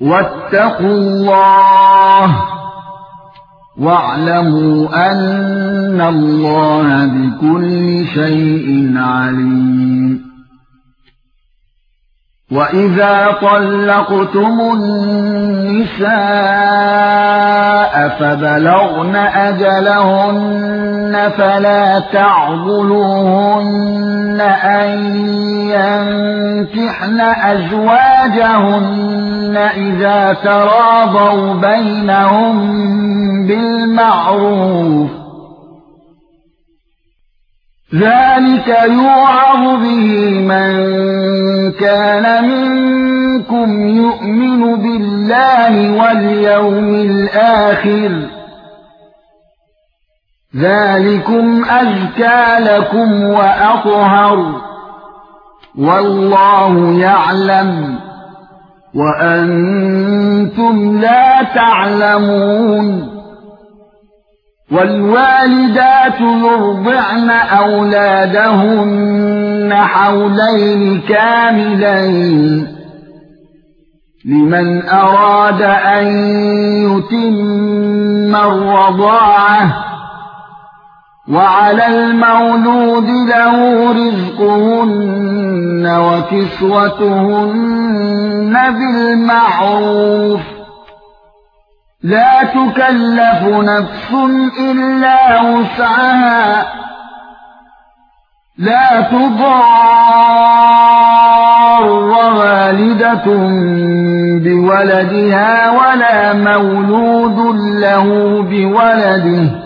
واتقوا الله واعلموا أن الله بكل شيء عليم. وَإِذَا طَلَّقْتُمُ النِّسَاءَ فَبَلَغْنَ أَجَلَهُنَّ فَلَا تَعْضُلُوهُنَّ أَن يَنكِحْنَ إِذَا تَرَاضَوْا بَيْنَهُم بِالْمَعْرُوفِ ذَلِكَ يُوعَظُ بِهِ مَن كَانَ مِنكُمْ يُؤْمِنُ بِاللَّهِ وَالْيَوْمِ الْآخِرِ ذَلِكُمْ أَزْكَى لَكُمْ وَأَطْهَرُ وَاللَّهُ يَعْلَمُ وَأَنتُمْ لَا تَعْلَمُونَ والوالدات يرضعن أولادهن حولين كاملين لمن أراد أن يتم الرضاعة وعلى المولود له رزقهن وكسوتهن بالمعروف. لا تكلف نفس إلا وسعها. لا تضار والدة بولدها ولا مولود له بولده.